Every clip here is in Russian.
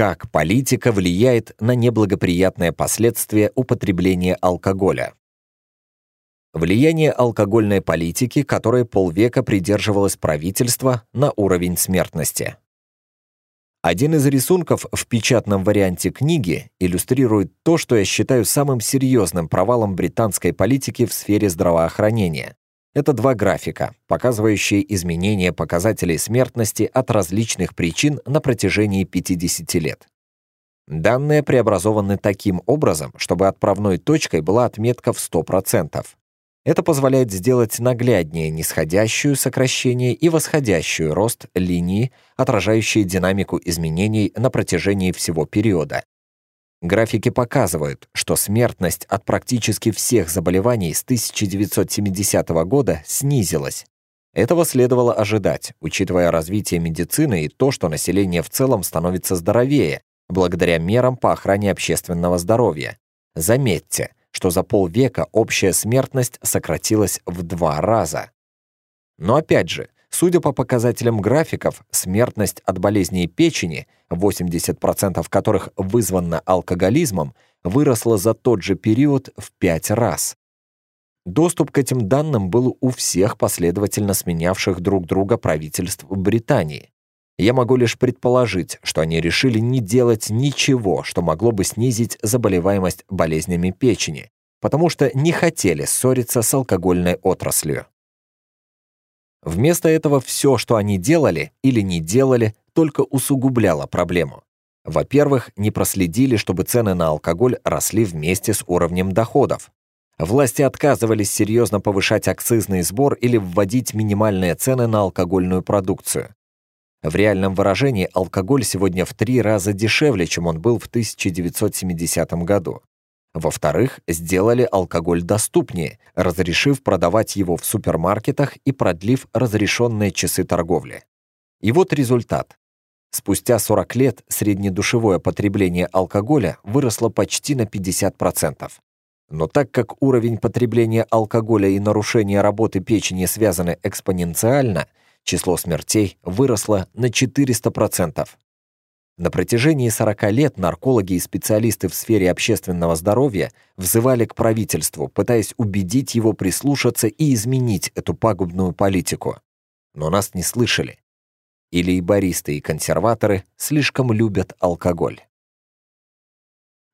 Как политика влияет на неблагоприятные последствия употребления алкоголя? Влияние алкогольной политики, которой полвека придерживалось правительство, на уровень смертности. Один из рисунков в печатном варианте книги иллюстрирует то, что я считаю самым серьезным провалом британской политики в сфере здравоохранения. Это два графика, показывающие изменения показателей смертности от различных причин на протяжении 50 лет. Данные преобразованы таким образом, чтобы отправной точкой была отметка в 100%. Это позволяет сделать нагляднее нисходящую сокращение и восходящую рост линии, отражающие динамику изменений на протяжении всего периода, Графики показывают, что смертность от практически всех заболеваний с 1970 года снизилась. Этого следовало ожидать, учитывая развитие медицины и то, что население в целом становится здоровее, благодаря мерам по охране общественного здоровья. Заметьте, что за полвека общая смертность сократилась в два раза. Но опять же, Судя по показателям графиков, смертность от болезней печени, 80% которых вызвана алкоголизмом, выросла за тот же период в 5 раз. Доступ к этим данным был у всех последовательно сменявших друг друга правительств Британии. Я могу лишь предположить, что они решили не делать ничего, что могло бы снизить заболеваемость болезнями печени, потому что не хотели ссориться с алкогольной отраслью. Вместо этого все, что они делали или не делали, только усугубляло проблему. Во-первых, не проследили, чтобы цены на алкоголь росли вместе с уровнем доходов. Власти отказывались серьезно повышать акцизный сбор или вводить минимальные цены на алкогольную продукцию. В реальном выражении алкоголь сегодня в три раза дешевле, чем он был в 1970 году. Во-вторых, сделали алкоголь доступнее, разрешив продавать его в супермаркетах и продлив разрешенные часы торговли. И вот результат. Спустя 40 лет среднедушевое потребление алкоголя выросло почти на 50%. Но так как уровень потребления алкоголя и нарушение работы печени связаны экспоненциально, число смертей выросло на 400%. На протяжении 40 лет наркологи и специалисты в сфере общественного здоровья взывали к правительству, пытаясь убедить его прислушаться и изменить эту пагубную политику. Но нас не слышали. Или и баристы, и консерваторы слишком любят алкоголь.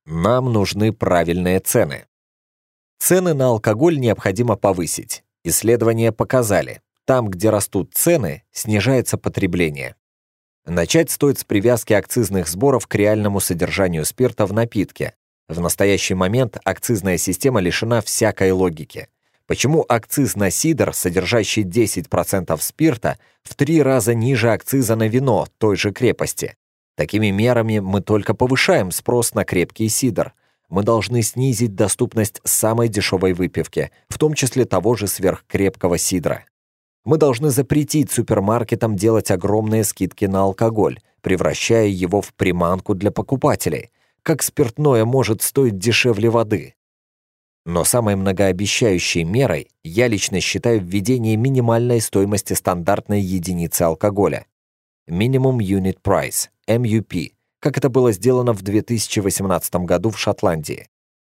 Нам нужны правильные цены. Цены на алкоголь необходимо повысить. Исследования показали, там, где растут цены, снижается потребление. Начать стоит с привязки акцизных сборов к реальному содержанию спирта в напитке. В настоящий момент акцизная система лишена всякой логики. Почему акциз на сидр, содержащий 10% спирта, в три раза ниже акциза на вино той же крепости? Такими мерами мы только повышаем спрос на крепкий сидр. Мы должны снизить доступность самой дешевой выпивки, в том числе того же сверхкрепкого сидра. Мы должны запретить супермаркетам делать огромные скидки на алкоголь, превращая его в приманку для покупателей. Как спиртное может стоить дешевле воды? Но самой многообещающей мерой я лично считаю введение минимальной стоимости стандартной единицы алкоголя. Minimum Unit Price, MUP, как это было сделано в 2018 году в Шотландии.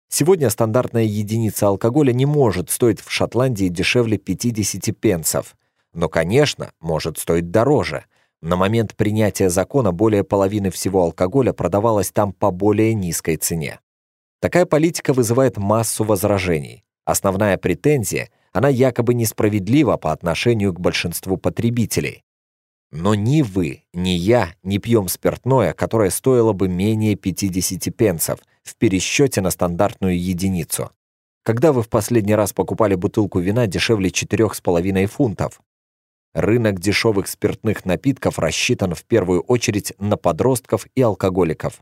Сегодня стандартная единица алкоголя не может стоить в Шотландии дешевле 50 пенсов, но, конечно, может стоить дороже. На момент принятия закона более половины всего алкоголя продавалось там по более низкой цене. Такая политика вызывает массу возражений. Основная претензия – она якобы несправедлива по отношению к большинству потребителей. Но ни вы, ни я не пьем спиртное, которое стоило бы менее 50 пенсов в пересчете на стандартную единицу. Когда вы в последний раз покупали бутылку вина дешевле 4,5 фунтов? Рынок дешевых спиртных напитков рассчитан в первую очередь на подростков и алкоголиков.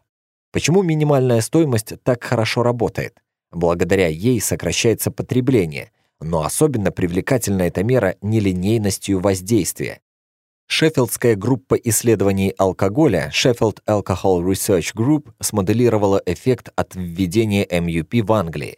Почему минимальная стоимость так хорошо работает? Благодаря ей сокращается потребление, но особенно привлекательна эта мера нелинейностью воздействия. Шеффилдская группа исследований алкоголя Sheffield Alcohol Research Group смоделировала эффект от введения MUP в Англии.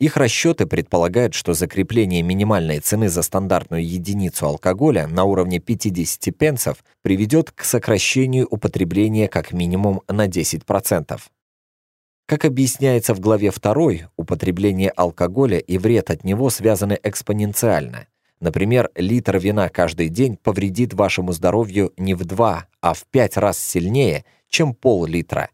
Их расчеты предполагают, что закрепление минимальной цены за стандартную единицу алкоголя на уровне 50 пенсов приведет к сокращению употребления как минимум на 10%. Как объясняется в главе 2, употребление алкоголя и вред от него связаны экспоненциально. Например, литр вина каждый день повредит вашему здоровью не в 2, а в 5 раз сильнее, чем пол-литра.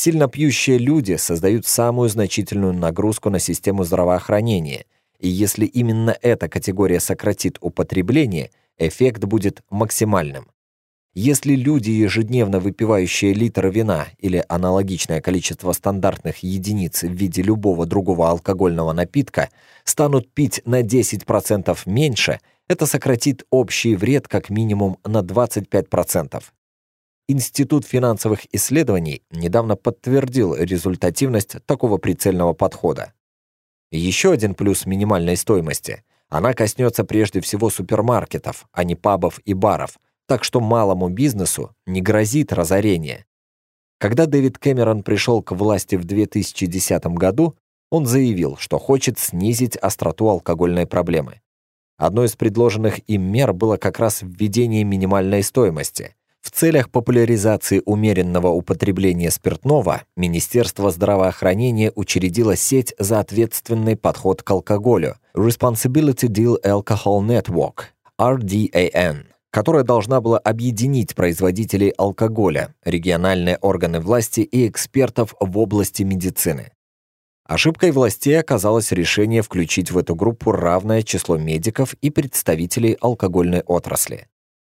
Сильно пьющие люди создают самую значительную нагрузку на систему здравоохранения, и если именно эта категория сократит употребление, эффект будет максимальным. Если люди, ежедневно выпивающие литр вина или аналогичное количество стандартных единиц в виде любого другого алкогольного напитка, станут пить на 10% меньше, это сократит общий вред как минимум на 25%. Институт финансовых исследований недавно подтвердил результативность такого прицельного подхода. Еще один плюс минимальной стоимости – она коснется прежде всего супермаркетов, а не пабов и баров, так что малому бизнесу не грозит разорение. Когда Дэвид Кэмерон пришел к власти в 2010 году, он заявил, что хочет снизить остроту алкогольной проблемы. Одной из предложенных им мер было как раз введение минимальной стоимости – в целях популяризации умеренного употребления спиртного Министерство здравоохранения учредило сеть за ответственный подход к алкоголю Responsibility Deal Alcohol Network RDAN, которая должна была объединить производителей алкоголя, региональные органы власти и экспертов в области медицины. Ошибкой властей оказалось решение включить в эту группу равное число медиков и представителей алкогольной отрасли.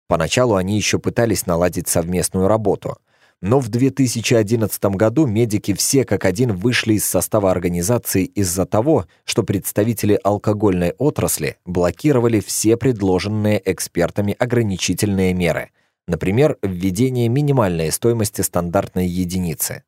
Поначалу они еще пытались наладить совместную работу. Но в 2011 году медики все как один вышли из состава организации из-за того, что представители алкогольной отрасли блокировали все предложенные экспертами ограничительные меры, например, введение минимальной стоимости стандартной единицы.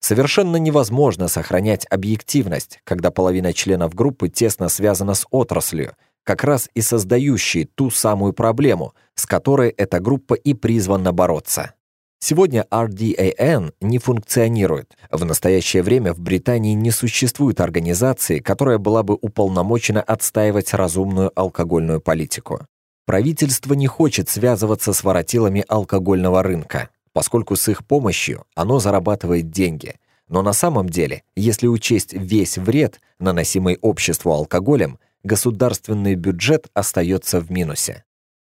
Совершенно невозможно сохранять объективность, когда половина членов группы тесно связана с отраслью – как раз и создающие ту самую проблему, с которой эта группа и призвана бороться. Сегодня RDAN не функционирует. В настоящее время в Британии не существует организации, которая была бы уполномочена отстаивать разумную алкогольную политику. Правительство не хочет связываться с воротилами алкогольного рынка, поскольку с их помощью оно зарабатывает деньги. Но на самом деле, если учесть весь вред, наносимый обществу алкоголем, государственный бюджет остается в минусе.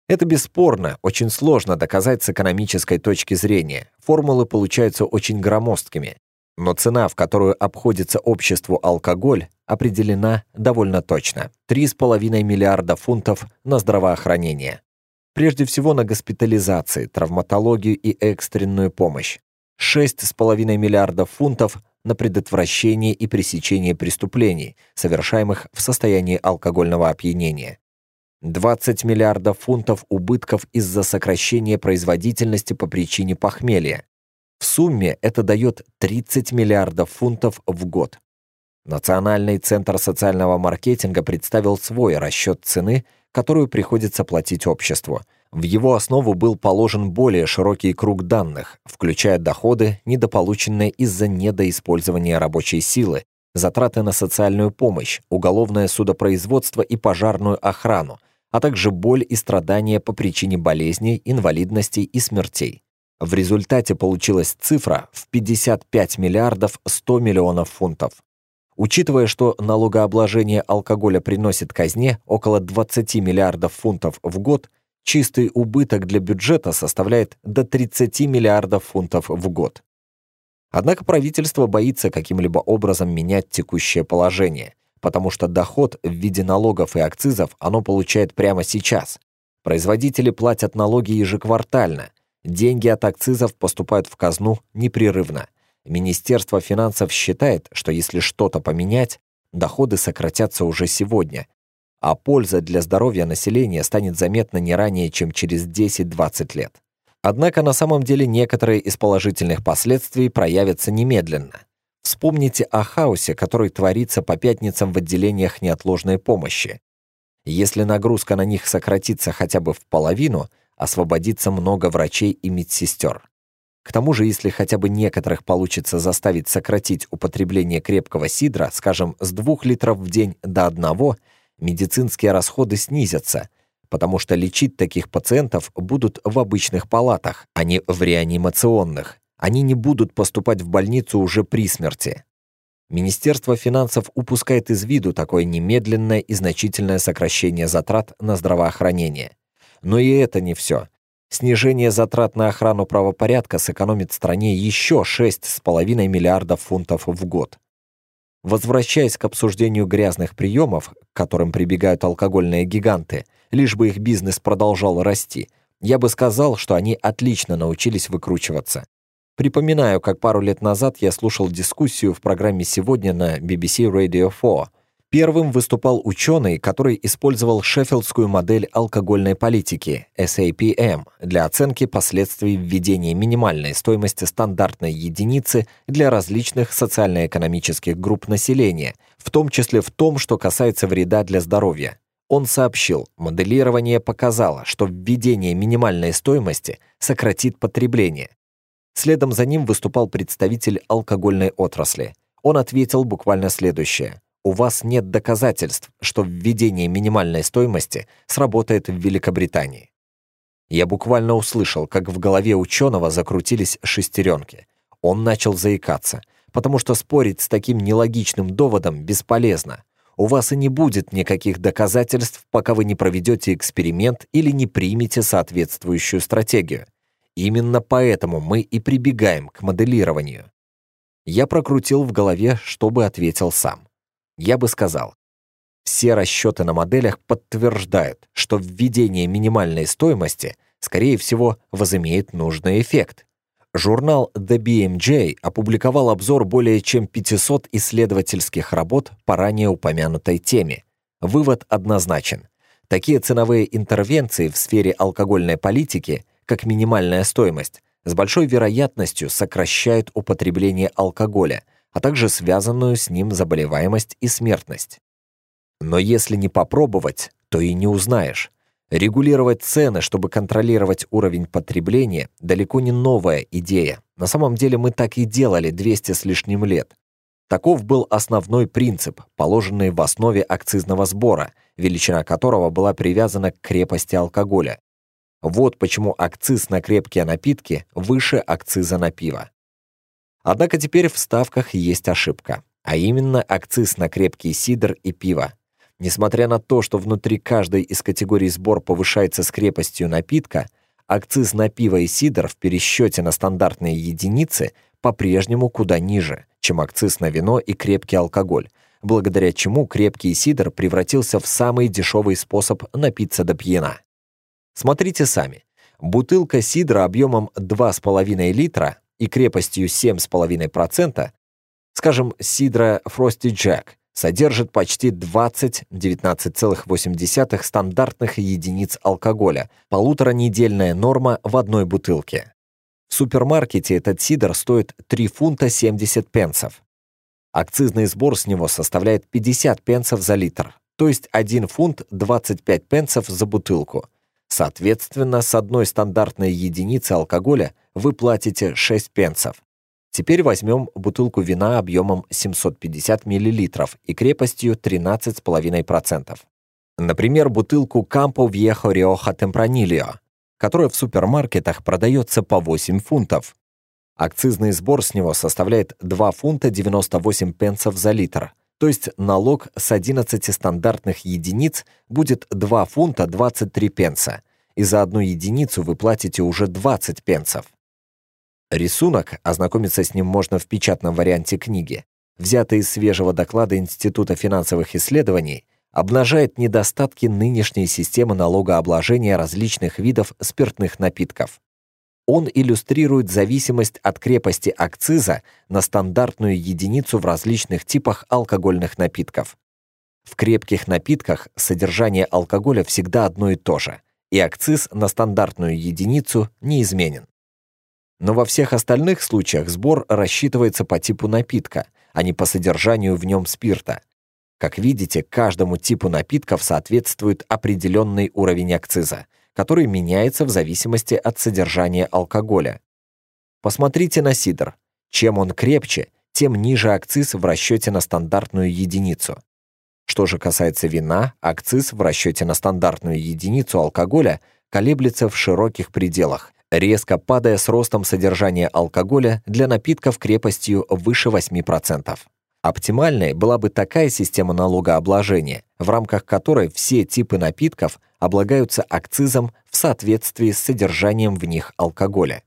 Это бесспорно, очень сложно доказать с экономической точки зрения. Формулы получаются очень громоздкими. Но цена, в которую обходится обществу алкоголь, определена довольно точно. 3,5 миллиарда фунтов на здравоохранение. Прежде всего на госпитализации, травматологию и экстренную помощь. 6,5 миллиардов фунтов на предотвращение и пресечение преступлений, совершаемых в состоянии алкогольного опьянения. 20 миллиардов фунтов убытков из-за сокращения производительности по причине похмелья. В сумме это дает 30 миллиардов фунтов в год. Национальный центр социального маркетинга представил свой расчет цены, которую приходится платить обществу – в его основу был положен более широкий круг данных, включая доходы, недополученные из-за недоиспользования рабочей силы, затраты на социальную помощь, уголовное судопроизводство и пожарную охрану, а также боль и страдания по причине болезней, инвалидностей и смертей. В результате получилась цифра в 55 миллиардов 100 миллионов фунтов. Учитывая, что налогообложение алкоголя приносит казне около 20 миллиардов фунтов в год, Чистый убыток для бюджета составляет до 30 миллиардов фунтов в год. Однако правительство боится каким-либо образом менять текущее положение, потому что доход в виде налогов и акцизов оно получает прямо сейчас. Производители платят налоги ежеквартально, деньги от акцизов поступают в казну непрерывно. Министерство финансов считает, что если что-то поменять, доходы сократятся уже сегодня, а польза для здоровья населения станет заметна не ранее, чем через 10-20 лет. Однако на самом деле некоторые из положительных последствий проявятся немедленно. Вспомните о хаосе, который творится по пятницам в отделениях неотложной помощи. Если нагрузка на них сократится хотя бы в половину, освободится много врачей и медсестер. К тому же, если хотя бы некоторых получится заставить сократить употребление крепкого сидра, скажем, с 2 литров в день до 1, медицинские расходы снизятся, потому что лечить таких пациентов будут в обычных палатах, а не в реанимационных. Они не будут поступать в больницу уже при смерти. Министерство финансов упускает из виду такое немедленное и значительное сокращение затрат на здравоохранение. Но и это не все. Снижение затрат на охрану правопорядка сэкономит стране еще 6,5 миллиардов фунтов в год. Возвращаясь к обсуждению грязных приемов, к которым прибегают алкогольные гиганты, лишь бы их бизнес продолжал расти, я бы сказал, что они отлично научились выкручиваться. Припоминаю, как пару лет назад я слушал дискуссию в программе «Сегодня» на BBC Radio 4 Первым выступал ученый, который использовал шеффилдскую модель алкогольной политики SAPM для оценки последствий введения минимальной стоимости стандартной единицы для различных социально-экономических групп населения, в том числе в том, что касается вреда для здоровья. Он сообщил, моделирование показало, что введение минимальной стоимости сократит потребление. Следом за ним выступал представитель алкогольной отрасли. Он ответил буквально следующее – у вас нет доказательств, что введение минимальной стоимости сработает в Великобритании. Я буквально услышал, как в голове ученого закрутились шестеренки. Он начал заикаться, потому что спорить с таким нелогичным доводом бесполезно. У вас и не будет никаких доказательств, пока вы не проведете эксперимент или не примете соответствующую стратегию. Именно поэтому мы и прибегаем к моделированию. Я прокрутил в голове, чтобы ответил сам. Я бы сказал, все расчеты на моделях подтверждают, что введение минимальной стоимости, скорее всего, возымеет нужный эффект. Журнал The BMJ опубликовал обзор более чем 500 исследовательских работ по ранее упомянутой теме. Вывод однозначен. Такие ценовые интервенции в сфере алкогольной политики, как минимальная стоимость, с большой вероятностью сокращают употребление алкоголя – а также связанную с ним заболеваемость и смертность. Но если не попробовать, то и не узнаешь. Регулировать цены, чтобы контролировать уровень потребления, далеко не новая идея. На самом деле мы так и делали 200 с лишним лет. Таков был основной принцип, положенный в основе акцизного сбора, величина которого была привязана к крепости алкоголя. Вот почему акциз на крепкие напитки выше акциза на пиво. Однако теперь в ставках есть ошибка, а именно акциз на крепкий сидр и пиво. Несмотря на то, что внутри каждой из категорий сбор повышается с крепостью напитка, акциз на пиво и сидр в пересчете на стандартные единицы по-прежнему куда ниже, чем акциз на вино и крепкий алкоголь, благодаря чему крепкий сидр превратился в самый дешевый способ напиться до пьяна. Смотрите сами. Бутылка сидра объемом 2,5 литра и крепостью 7,5%, скажем, сидра Frosty Jack содержит почти 20 19,8 стандартных единиц алкоголя, полуторанедельная норма в одной бутылке. В супермаркете этот сидр стоит 3 фунта 70 пенсов. Акцизный сбор с него составляет 50 пенсов за литр, то есть 1 фунт 25 пенсов за бутылку – Соответственно, с одной стандартной единицы алкоголя вы платите 6 пенсов. Теперь возьмем бутылку вина объемом 750 мл и крепостью 13,5%. Например, бутылку Campo Viejo Rioja Tempranillo, которая в супермаркетах продается по 8 фунтов. Акцизный сбор с него составляет 2 фунта 98 пенсов за литр, то есть налог с 11 стандартных единиц будет 2 фунта 23 пенса – и за одну единицу вы платите уже 20 пенсов. Рисунок, ознакомиться с ним можно в печатном варианте книги, взятый из свежего доклада Института финансовых исследований, обнажает недостатки нынешней системы налогообложения различных видов спиртных напитков. Он иллюстрирует зависимость от крепости акциза на стандартную единицу в различных типах алкогольных напитков. В крепких напитках содержание алкоголя всегда одно и то же и акциз на стандартную единицу не изменен. Но во всех остальных случаях сбор рассчитывается по типу напитка, а не по содержанию в нем спирта. Как видите, каждому типу напитков соответствует определенный уровень акциза, который меняется в зависимости от содержания алкоголя. Посмотрите на сидр. Чем он крепче, тем ниже акциз в расчете на стандартную единицу. Что же касается вина, акциз в расчете на стандартную единицу алкоголя колеблется в широких пределах, резко падая с ростом содержания алкоголя для напитков крепостью выше 8%. Оптимальной была бы такая система налогообложения, в рамках которой все типы напитков облагаются акцизом в соответствии с содержанием в них алкоголя.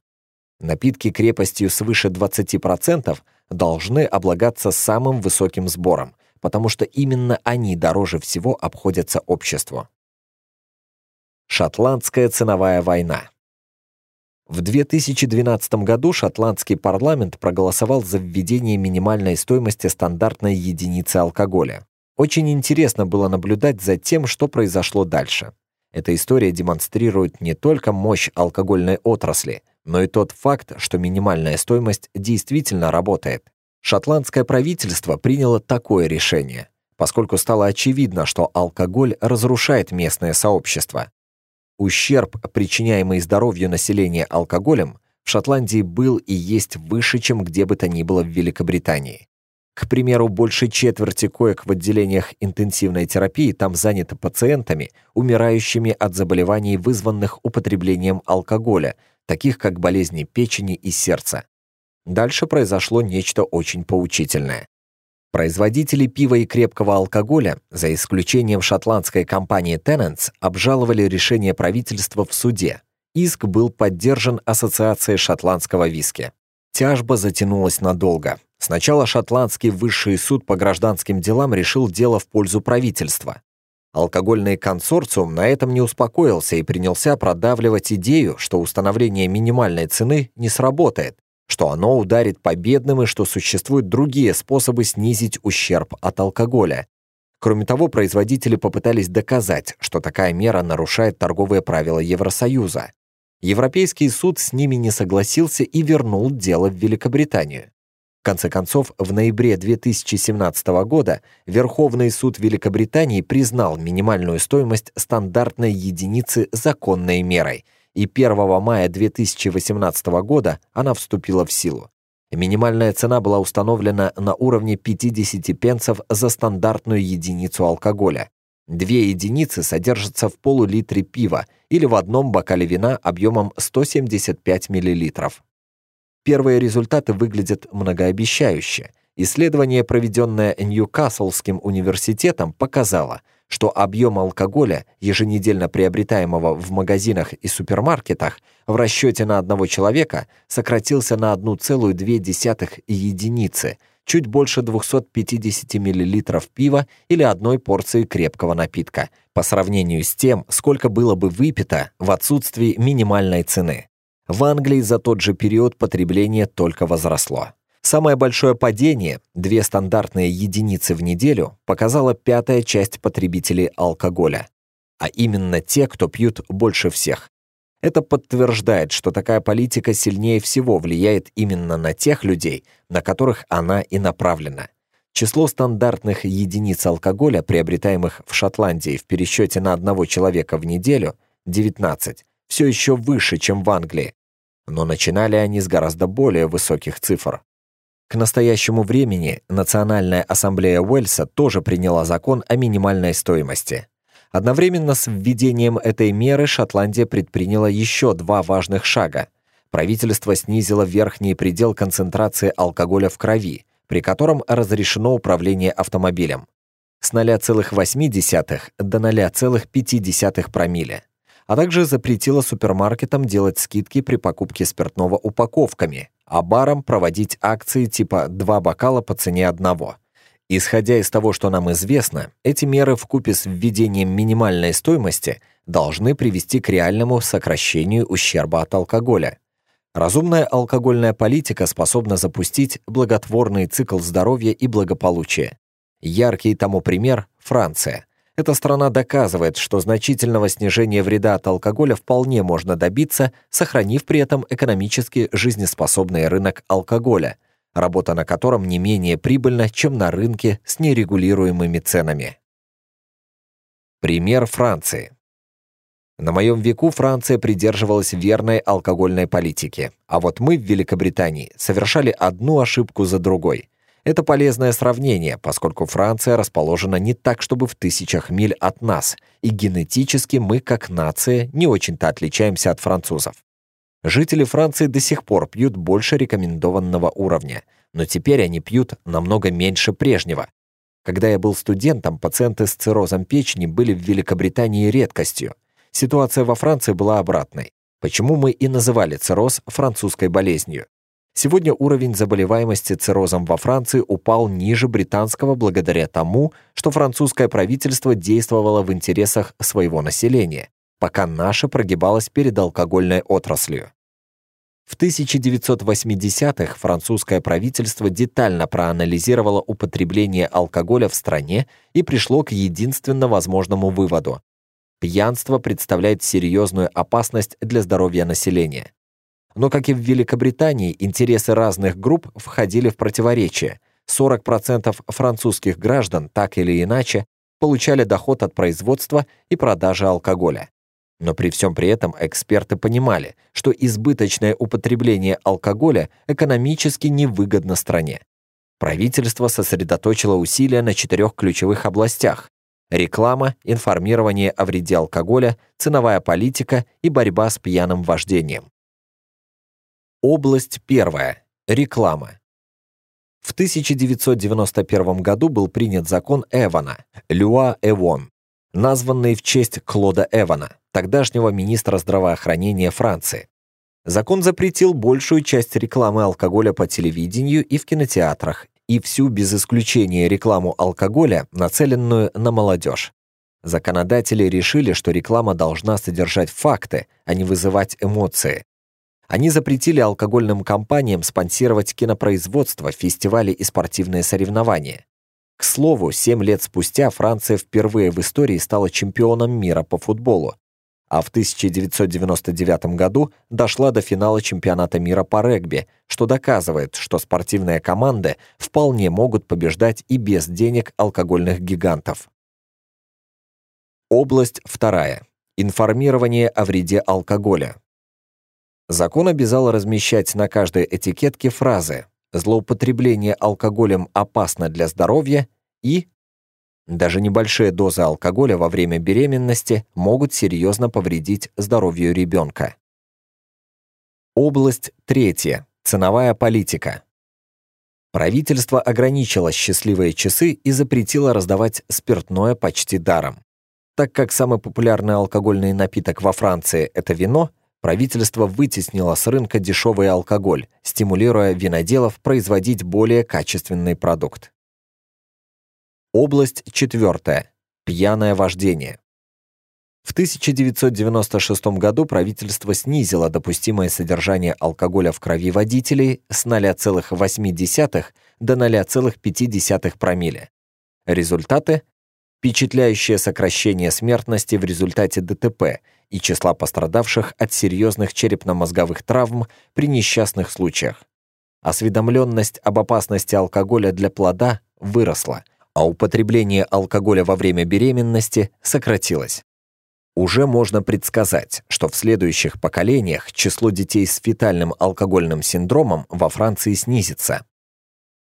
Напитки крепостью свыше 20% должны облагаться самым высоким сбором, потому что именно они дороже всего обходятся обществу. Шотландская ценовая война. В 2012 году шотландский парламент проголосовал за введение минимальной стоимости стандартной единицы алкоголя. Очень интересно было наблюдать за тем, что произошло дальше. Эта история демонстрирует не только мощь алкогольной отрасли, но и тот факт, что минимальная стоимость действительно работает. Шотландское правительство приняло такое решение, поскольку стало очевидно, что алкоголь разрушает местное сообщество. Ущерб, причиняемый здоровью населения алкоголем, в Шотландии был и есть выше, чем где бы то ни было в Великобритании. К примеру, больше четверти коек в отделениях интенсивной терапии там заняты пациентами, умирающими от заболеваний, вызванных употреблением алкоголя, таких как болезни печени и сердца. Дальше произошло нечто очень поучительное. Производители пива и крепкого алкоголя, за исключением шотландской компании Tenants, обжаловали решение правительства в суде. Иск был поддержан Ассоциацией шотландского виски. Тяжба затянулась надолго. Сначала шотландский высший суд по гражданским делам решил дело в пользу правительства. Алкогольный консорциум на этом не успокоился и принялся продавливать идею, что установление минимальной цены не сработает, что оно ударит по бедным и что существуют другие способы снизить ущерб от алкоголя. Кроме того, производители попытались доказать, что такая мера нарушает торговые правила Евросоюза. Европейский суд с ними не согласился и вернул дело в Великобританию. В конце концов, в ноябре 2017 года Верховный суд Великобритании признал минимальную стоимость стандартной единицы законной мерой – и 1 мая 2018 года она вступила в силу. Минимальная цена была установлена на уровне 50 пенсов за стандартную единицу алкоголя. Две единицы содержатся в полулитре пива или в одном бокале вина объемом 175 мл. Первые результаты выглядят многообещающе. Исследование, проведенное Ньюкаслским университетом, показало – что объем алкоголя, еженедельно приобретаемого в магазинах и супермаркетах, в расчете на одного человека сократился на 1,2 единицы, чуть больше 250 мл пива или одной порции крепкого напитка, по сравнению с тем, сколько было бы выпито в отсутствии минимальной цены. В Англии за тот же период потребление только возросло. Самое большое падение, две стандартные единицы в неделю, показала пятая часть потребителей алкоголя, а именно те, кто пьют больше всех. Это подтверждает, что такая политика сильнее всего влияет именно на тех людей, на которых она и направлена. Число стандартных единиц алкоголя, приобретаемых в Шотландии в пересчете на одного человека в неделю, 19, все еще выше, чем в Англии. Но начинали они с гораздо более высоких цифр. К настоящему времени Национальная ассамблея Уэльса тоже приняла закон о минимальной стоимости. Одновременно с введением этой меры Шотландия предприняла еще два важных шага. Правительство снизило верхний предел концентрации алкоголя в крови, при котором разрешено управление автомобилем с 0,8 до 0,5 промилле а также запретила супермаркетам делать скидки при покупке спиртного упаковками, а барам проводить акции типа «два бокала по цене одного». Исходя из того, что нам известно, эти меры вкупе с введением минимальной стоимости должны привести к реальному сокращению ущерба от алкоголя. Разумная алкогольная политика способна запустить благотворный цикл здоровья и благополучия. Яркий тому пример – Франция – эта страна доказывает, что значительного снижения вреда от алкоголя вполне можно добиться, сохранив при этом экономически жизнеспособный рынок алкоголя, работа на котором не менее прибыльна, чем на рынке с нерегулируемыми ценами. Пример Франции. На моем веку Франция придерживалась верной алкогольной политики, а вот мы в Великобритании совершали одну ошибку за другой. Это полезное сравнение, поскольку Франция расположена не так, чтобы в тысячах миль от нас, и генетически мы, как нация, не очень-то отличаемся от французов. Жители Франции до сих пор пьют больше рекомендованного уровня, но теперь они пьют намного меньше прежнего. Когда я был студентом, пациенты с циррозом печени были в Великобритании редкостью. Ситуация во Франции была обратной. Почему мы и называли цирроз французской болезнью? Сегодня уровень заболеваемости циррозом во Франции упал ниже британского благодаря тому, что французское правительство действовало в интересах своего населения, пока наше прогибалось перед алкогольной отраслью. В 1980-х французское правительство детально проанализировало употребление алкоголя в стране и пришло к единственно возможному выводу. Пьянство представляет серьезную опасность для здоровья населения. Но, как и в Великобритании, интересы разных групп входили в противоречие. 40% французских граждан так или иначе получали доход от производства и продажи алкоголя. Но при всем при этом эксперты понимали, что избыточное употребление алкоголя экономически невыгодно стране. Правительство сосредоточило усилия на четырех ключевых областях – реклама, информирование о вреде алкоголя, ценовая политика и борьба с пьяным вождением. Область первая. Реклама. В 1991 году был принят закон Эвана, Люа Эвон, названный в честь Клода Эвана, тогдашнего министра здравоохранения Франции. Закон запретил большую часть рекламы алкоголя по телевидению и в кинотеатрах, и всю без исключения рекламу алкоголя, нацеленную на молодежь. Законодатели решили, что реклама должна содержать факты, а не вызывать эмоции. Они запретили алкогольным компаниям спонсировать кинопроизводство, фестивали и спортивные соревнования. К слову, 7 лет спустя Франция впервые в истории стала чемпионом мира по футболу, а в 1999 году дошла до финала чемпионата мира по регби, что доказывает, что спортивные команды вполне могут побеждать и без денег алкогольных гигантов. Область вторая. Информирование о вреде алкоголя. Закон обязал размещать на каждой этикетке фразы «злоупотребление алкоголем опасно для здоровья» и «даже небольшие дозы алкоголя во время беременности могут серьезно повредить здоровью ребенка». Область третья. Ценовая политика. Правительство ограничило счастливые часы и запретило раздавать спиртное почти даром. Так как самый популярный алкогольный напиток во Франции – это вино – правительство вытеснило с рынка дешевый алкоголь, стимулируя виноделов производить более качественный продукт. Область четвертая. Пьяное вождение. В 1996 году правительство снизило допустимое содержание алкоголя в крови водителей с 0,8 до 0,5 промилле. Результаты впечатляющее сокращение смертности в результате ДТП и числа пострадавших от серьезных черепно-мозговых травм при несчастных случаях. Осведомленность об опасности алкоголя для плода выросла, а употребление алкоголя во время беременности сократилось. Уже можно предсказать, что в следующих поколениях число детей с фетальным алкогольным синдромом во Франции снизится,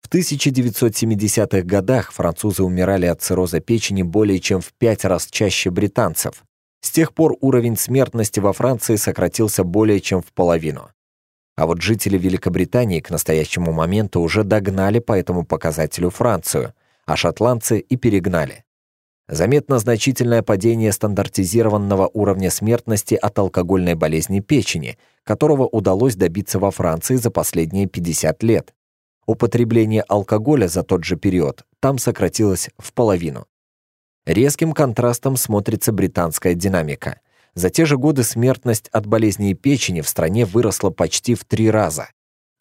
в 1970-х годах французы умирали от цирроза печени более чем в пять раз чаще британцев. С тех пор уровень смертности во Франции сократился более чем в половину. А вот жители Великобритании к настоящему моменту уже догнали по этому показателю Францию, а шотландцы и перегнали. Заметно значительное падение стандартизированного уровня смертности от алкогольной болезни печени, которого удалось добиться во Франции за последние 50 лет. Употребление алкоголя за тот же период там сократилось в половину. Резким контрастом смотрится британская динамика. За те же годы смертность от болезней печени в стране выросла почти в три раза,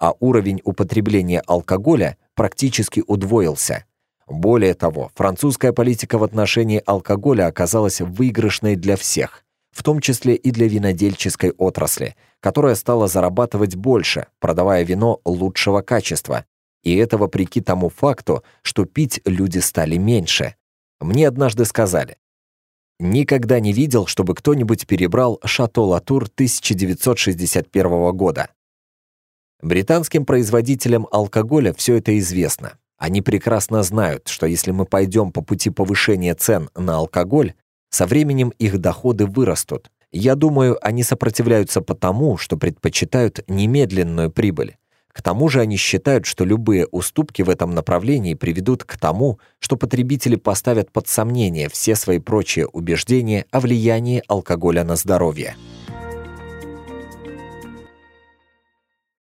а уровень употребления алкоголя практически удвоился. Более того, французская политика в отношении алкоголя оказалась выигрышной для всех, в том числе и для винодельческой отрасли, которая стала зарабатывать больше, продавая вино лучшего качества, и это вопреки тому факту, что пить люди стали меньше. Мне однажды сказали, «Никогда не видел, чтобы кто-нибудь перебрал «Шато Латур» 1961 года». Британским производителям алкоголя все это известно. Они прекрасно знают, что если мы пойдем по пути повышения цен на алкоголь, со временем их доходы вырастут. Я думаю, они сопротивляются потому, что предпочитают немедленную прибыль. К тому же они считают, что любые уступки в этом направлении приведут к тому, что потребители поставят под сомнение все свои прочие убеждения о влиянии алкоголя на здоровье.